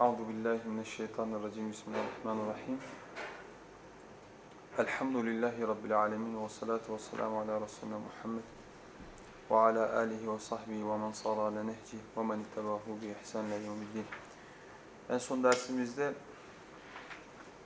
Euzu billahi mineşşeytanirracim. Bismillahirrahmanirrahim. Elhamdülillahi rabbil alamin ve salatu vesselamu ala resulina Muhammed ve ala alihi ve sahbihi ve men sara ala nehci ve men ittabahu bi ihsan ila yevmiddin. En son dersimizde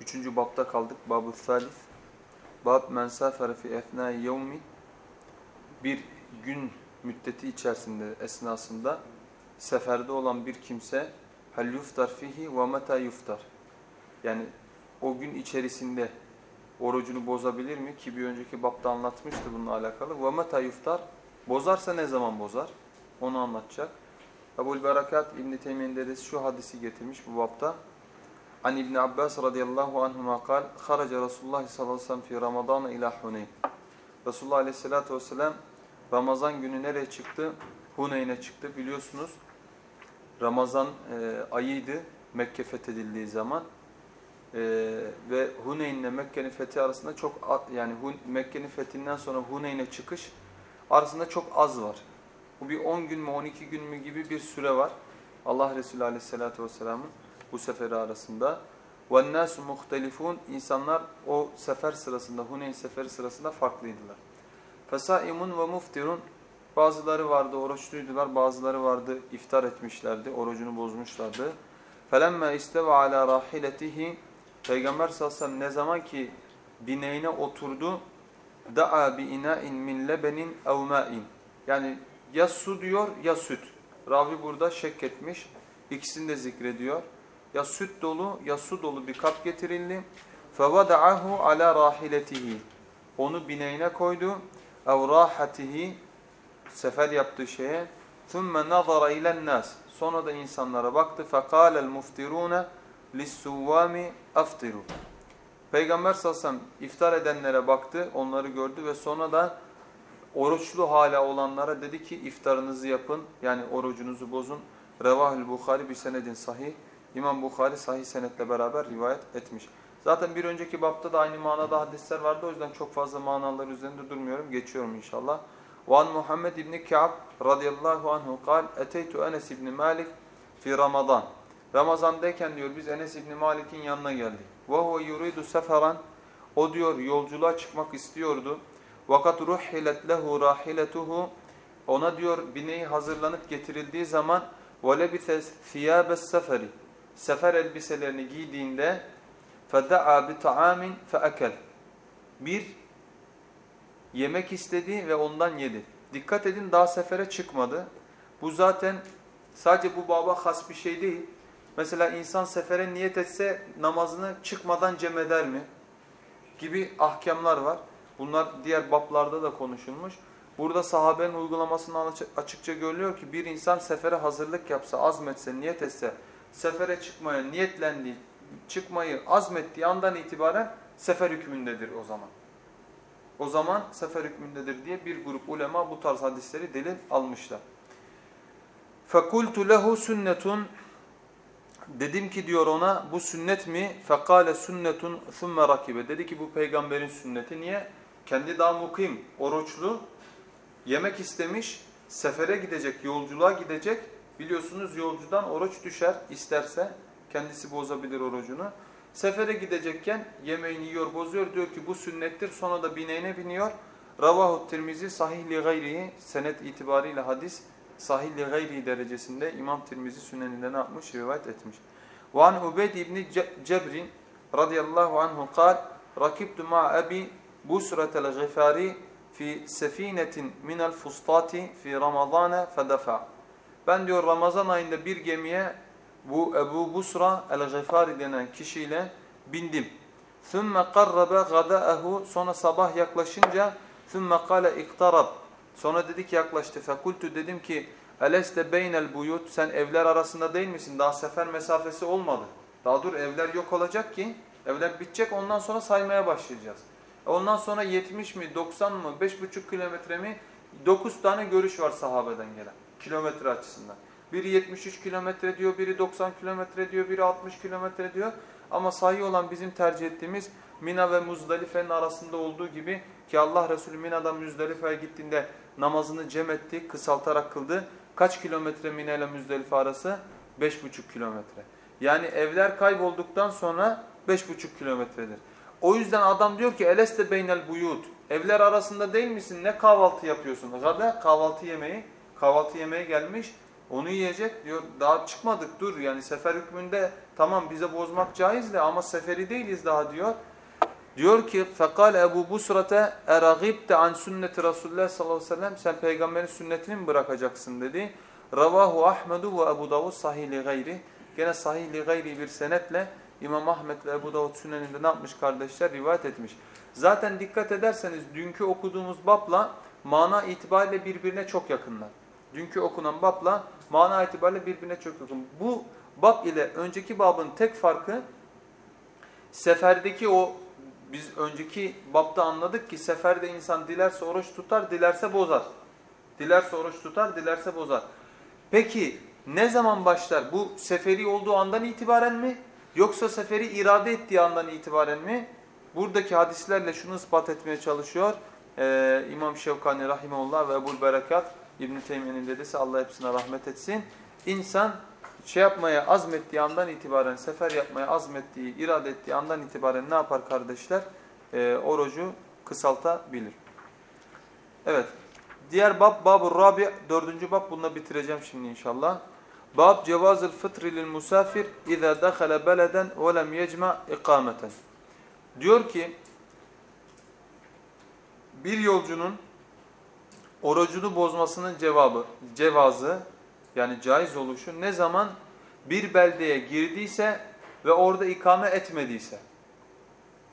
3. babta kaldık. Babu salis. Bab men safere fi efnai yevmi bir gün müddeti içerisinde esnasında seferde olan bir kimse hal yuftar fihi ve meta yuftar. Yani o gün içerisinde orucunu bozabilir mi? Ki bir önceki bapta anlatmıştı bununla alakalı. Ve meta yuftar. Bozarsa ne zaman bozar? Onu anlatacak. Ebul Berakat İbn-i Teymiye'nin dedesi şu hadisi getirmiş bu bapta. An İbn Abbas radıyallahu anhuma kal, Kharaca Resulullah sallallahu aleyhi ve sellem fi Ramazan ila Huneyn. Resulullah aleyhissalatu vesselam Ramazan günü nereye çıktı? Huneyn'e çıktı. Biliyorsunuz Ramazan e, ayıydı Mekke fethedildiği zaman. E, ve Huneyn ile Mekke'nin fethi arasında çok yani Mekke'nin fethinden sonra Huneyn'e çıkış arasında çok az var. Bu bir 10 gün mü 12 gün mü gibi bir süre var. Allah Resulü Aleyhisselatü Vesselam'ın bu seferi arasında. وَالنَّاسُ مُخْتَلِفُونَ İnsanlar o sefer sırasında, Huneyn seferi sırasında farklıydılar. فَسَائِمٌ وَمُفْتِرٌ Bazıları vardı oruçluydular, bazıları vardı iftar etmişlerdi, orucunu bozmuşlardı. فَلَمَّا اِسْتَوَ عَلَى رَاحِلَتِهِ Peygamber sallallahu aleyhi ve sellem ne zaman ki bineğine oturdu, da'a bi ina'in min lebenin ev ma'in. Yani ya su diyor ya süt. Ravi burada şek etmiş. İkisini de zikrediyor. Ya süt dolu ya su dolu bir kap getirildi. فَوَدَعَهُ عَلَى رَاحِلَتِهِ Onu bineğine koydu. اَوْ رَاحَتِهِ Sefer yaptığı şeye. ثُمَّ نَظَرَ اِلَى النَّاسِ Sonra da insanlara baktı. فَقَالَ الْمُفْتِرُونَ لِسُّوَّامِ اَفْتِرُوا Peygamber sallallahu aleyhi ve sellem iftar edenlere baktı, onları gördü ve sonra da oruçlu hala olanlara dedi ki iftarınızı yapın yani orucunuzu bozun. Revahül Bukhari bir senedin sahih. İmam Bukhari sahih senetle beraber rivayet etmiş. Zaten bir önceki bapta da aynı manada hadisler vardı. O yüzden çok fazla manalar üzerinde durmuyorum. Geçiyorum inşallah. وعن Muhammed İbni Ka'b radıyallahu anhu kal Eteytu Enes İbni Malik fi Ramazan. Ramazan'dayken diyor biz Enes İbni Malik'in yanına geldik. وَهُوَ يُرِيدُ seferan O diyor yolculuğa çıkmak istiyordu. Vakat ruhilet lehu rahiletuhu ona diyor bineği hazırlanıp getirildiği zaman وَلَبِثَ ثِيَابَ السَّفَرِ Sefer elbiselerini giydiğinde فَدَعَى بِطَعَامٍ فَأَكَلْ Bir yemek istedi ve ondan yedi. Dikkat edin daha sefere çıkmadı. Bu zaten sadece bu baba has bir şey değil. Mesela insan sefere niyet etse namazını çıkmadan cem eder mi? Gibi ahkamlar var. Bunlar diğer bablarda da konuşulmuş. Burada sahabenin uygulamasından açıkça görülüyor ki bir insan sefere hazırlık yapsa, azmetse, niyet etse, sefere çıkmaya niyetlendiği, çıkmayı azmettiği andan itibaren sefer hükmündedir o zaman. O zaman sefer hükmündedir diye bir grup ulema bu tarz hadisleri delil almışlar. فَقُلْتُ لَهُ sünnetun Dedim ki diyor ona bu sünnet mi? فَقَالَ sünnetun ثُمَّ rakibe. Dedi ki bu peygamberin sünneti. Niye? Kendi daha mukim, oruçlu, yemek istemiş, sefere gidecek, yolculuğa gidecek. Biliyorsunuz yolcudan oruç düşer isterse. Kendisi bozabilir orucunu. Sefere gidecekken yemeğini yiyor, bozuyor. Diyor ki bu sünnettir. Sonra da bineğine biniyor. Ravahu Tirmizi sahih li gayrihi senet itibariyle hadis sahih li gayrihi derecesinde İmam Tirmizi sünneninde ne yapmış? Rivayet etmiş. Ve an Ubeyd ibn Cebrin radıyallahu anhu kal rakibtu ma abi busratel gıfari fi sefinetin minel fustati fi ramazana fedefa. Ben diyor Ramazan ayında bir gemiye bu Ebu Busra el-Gıfari denen kişiyle bindim. ثُمَّ قَرَّبَ غَدَأَهُ Sonra sabah yaklaşınca ثُمَّ قَالَ اِقْتَرَبْ Sonra dedi ki yaklaştı. فَقُلْتُ dedim ki Eleste beynel buyut sen evler arasında değil misin? Daha sefer mesafesi olmadı. Daha dur evler yok olacak ki evler bitecek ondan sonra saymaya başlayacağız. E ondan sonra 70 mi 90 mı 5,5 kilometre mi 9 tane görüş var sahabeden gelen kilometre açısından. Biri 73 kilometre diyor, biri 90 kilometre diyor, biri 60 kilometre diyor. Ama sahih olan bizim tercih ettiğimiz Mina ve Muzdalife'nin arasında olduğu gibi ki Allah Resulü Mina'dan Müzdelife'ye gittiğinde namazını cem etti, kısaltarak kıldı. Kaç kilometre Mina ile Müzdelife arası? 5,5 kilometre. Yani evler kaybolduktan sonra 5,5 kilometredir. O yüzden adam diyor ki eleste beynel buyut. Evler arasında değil misin? Ne kahvaltı yapıyorsun? Gada kahvaltı yemeği. Kahvaltı yemeği gelmiş. Onu yiyecek diyor. Daha çıkmadık dur. Yani sefer hükmünde tamam bize bozmak caiz de ama seferi değiliz daha diyor. Diyor ki fekal Ebu Busrate eragibte an sünneti Resulullah sallallahu aleyhi ve sellem sen peygamberin sünnetini mi bırakacaksın dedi. Ravahu Ahmedu ve Ebu Davud sahih gayri. Gene sahih gayri bir senetle İmam Ahmet ve Ebu Davud sünneninde ne yapmış kardeşler? Rivayet etmiş. Zaten dikkat ederseniz dünkü okuduğumuz babla mana itibariyle birbirine çok yakınlar. Dünkü okunan babla mana itibariyle birbirine çok yakın. Bu bab ile önceki babın tek farkı seferdeki o biz önceki babda anladık ki seferde insan dilerse oruç tutar, dilerse bozar. Dilerse oruç tutar, dilerse bozar. Peki ne zaman başlar? Bu seferi olduğu andan itibaren mi? Yoksa seferi irade ettiği andan itibaren mi? Buradaki hadislerle şunu ispat etmeye çalışıyor. Ee, İmam Şevkani Rahimullah ve Ebul Berekat İbn-i Teymiye'nin dedesi Allah hepsine rahmet etsin. İnsan şey yapmaya azmettiği andan itibaren, sefer yapmaya azmettiği, irade ettiği andan itibaren ne yapar kardeşler? Ee, orucu kısaltabilir. Evet. Diğer bab, bab-ı rabi, dördüncü bab bununla bitireceğim şimdi inşallah. Bab cevazıl fıtri lil musafir izâ dakhala beleden ve lem yecma ikameten. Diyor ki bir yolcunun orucunu bozmasının cevabı, cevazı yani caiz oluşu ne zaman bir beldeye girdiyse ve orada ikame etmediyse.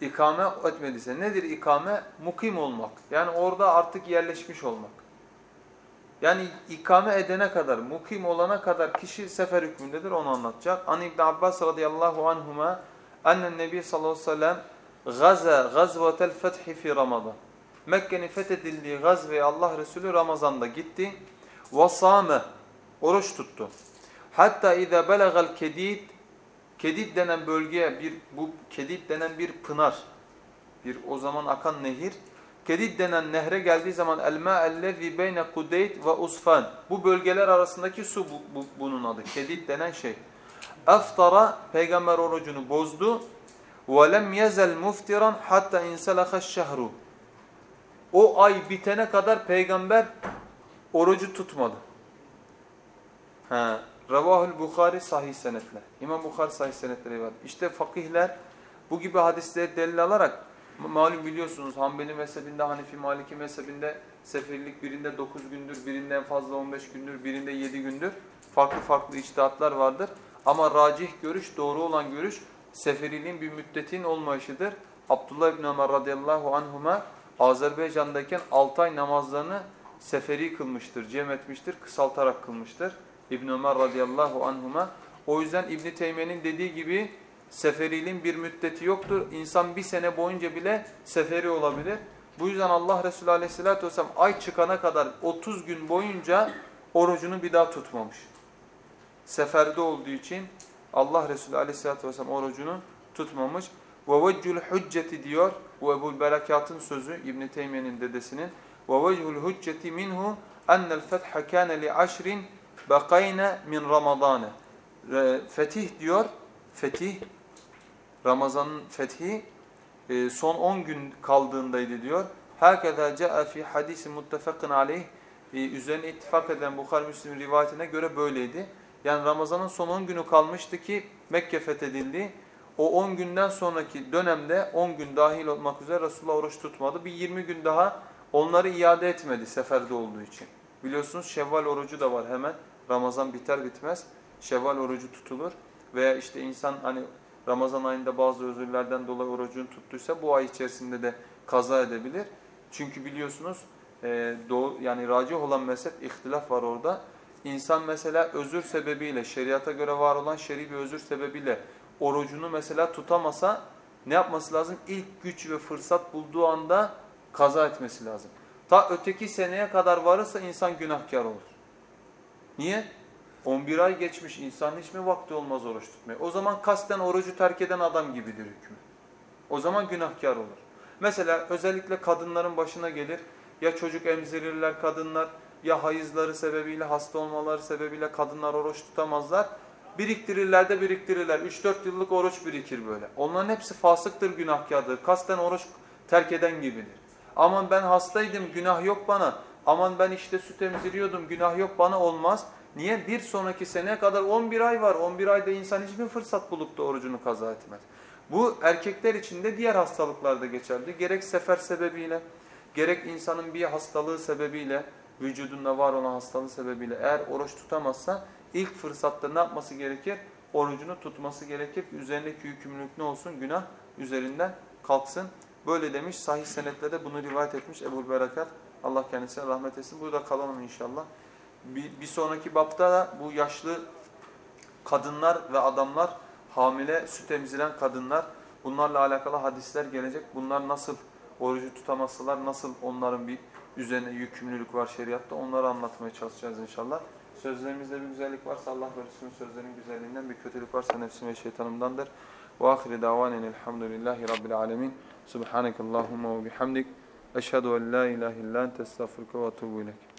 İkame etmediyse. Nedir ikame? Mukim olmak. Yani orada artık yerleşmiş olmak. Yani ikame edene kadar, mukim olana kadar kişi sefer hükmündedir onu anlatacak. An İbn Abbas radıyallahu anhuma annen nebi sallallahu aleyhi ve sellem gaza gazvetel fethi fi Ramazan. Mekke'nin fethedildiği gazveye Allah Resulü Ramazan'da gitti. Vasame oruç tuttu. Hatta iza belagal kedid kedid denen bölgeye bir bu kedid denen bir pınar bir o zaman akan nehir kedid denen nehre geldiği zaman elma ellezî beyne kudeyt ve usfan bu bölgeler arasındaki su bu, bu, bunun adı kedid denen şey. Aftara peygamber orucunu bozdu ve lem yezel muftiran hatta insalahaş şehru. O ay bitene kadar peygamber orucu tutmadı. Ha, Ravahül Bukhari sahih senetle. İmam Bukhari sahih senetleri var. İşte fakihler bu gibi hadisleri delil alarak malum biliyorsunuz Hanbeli mezhebinde, Hanefi Maliki mezhebinde seferlik birinde 9 gündür, birinde en fazla 15 gündür, birinde 7 gündür. Farklı farklı içtihatlar vardır. Ama racih görüş, doğru olan görüş seferiliğin bir müddetin olmayışıdır. Abdullah İbn Ömer radıyallahu anhuma Azerbaycan'dayken 6 ay namazlarını seferi kılmıştır, cem etmiştir, kısaltarak kılmıştır. İbn Ömer radıyallahu anhuma. O yüzden İbn Teymiye'nin dediği gibi seferiliğin bir müddeti yoktur. İnsan bir sene boyunca bile seferi olabilir. Bu yüzden Allah Resulü aleyhissalatü vesselam ay çıkana kadar 30 gün boyunca orucunu bir daha tutmamış. Seferde olduğu için Allah Resulü aleyhissalatü vesselam orucunu tutmamış. Ve vecül hücceti diyor. Bu Ebul Berekat'ın sözü İbn Teymiye'nin dedesinin. Ve vecül hücceti minhu enel fetha kana li aşrin bakayna min ramadana. Fetih diyor. Fetih Ramazan'ın fethi e, son 10 gün kaldığındaydı diyor. Hakeza caa fi hadisi muttefakın aleyh e, üzerine ittifak eden Bukhari Müslim rivayetine göre böyleydi. Yani Ramazan'ın son 10 günü kalmıştı ki Mekke fethedildi. O 10 günden sonraki dönemde 10 gün dahil olmak üzere Resulullah oruç tutmadı. Bir 20 gün daha onları iade etmedi seferde olduğu için. Biliyorsunuz Şevval orucu da var hemen. Ramazan biter bitmez Şevval orucu tutulur. Veya işte insan hani Ramazan ayında bazı özürlerden dolayı orucunu tuttuysa bu ay içerisinde de kaza edebilir. Çünkü biliyorsunuz e, doğu, yani racih olan mezhep ihtilaf var orada. İnsan mesela özür sebebiyle, şeriata göre var olan şer'i bir özür sebebiyle orucunu mesela tutamasa ne yapması lazım? İlk güç ve fırsat bulduğu anda kaza etmesi lazım. Ta öteki seneye kadar varırsa insan günahkar olur. Niye? 11 ay geçmiş insan hiç mi vakti olmaz oruç tutmaya? O zaman kasten orucu terk eden adam gibidir hükmü. O zaman günahkar olur. Mesela özellikle kadınların başına gelir. Ya çocuk emzirirler kadınlar ya hayızları sebebiyle hasta olmaları sebebiyle kadınlar oruç tutamazlar. Biriktirirler de biriktirirler. 3-4 yıllık oruç birikir böyle. Onların hepsi fasıktır, günahkardır. Kasten oruç terk eden gibidir. Aman ben hastaydım, günah yok bana. Aman ben işte süt emziriyordum, günah yok bana olmaz. Niye? Bir sonraki seneye kadar 11 ay var. 11 ayda insan hiçbir fırsat bulup da orucunu kaza etmez. Bu erkekler için de diğer hastalıklarda geçerli. Gerek sefer sebebiyle, gerek insanın bir hastalığı sebebiyle, vücudunda var olan hastalığı sebebiyle eğer oruç tutamazsa ilk fırsatta ne yapması gerekir? Orucunu tutması gerekir. Üzerindeki yükümlülük ne olsun? Günah üzerinden kalksın. Böyle demiş. Sahih senetle de bunu rivayet etmiş Ebu Berakat. Allah kendisine rahmet etsin. Burada kalalım inşallah. Bir, bir sonraki bapta da bu yaşlı kadınlar ve adamlar, hamile süt emziren kadınlar bunlarla alakalı hadisler gelecek. Bunlar nasıl orucu tutamazsalar, nasıl onların bir üzerine yükümlülük var şeriatta onları anlatmaya çalışacağız inşallah. Sözlerimizde bir güzellik varsa Allah ve Resulünün güzelliğinden bir kötülük varsa nefsim ve şeytanımdandır. Ve ahire davanen elhamdülillahi rabbil alemin. Subhanakallahumma ve bihamdik. Eşhedü en la ilahe illa ente estağfurke ve etûbü ilek.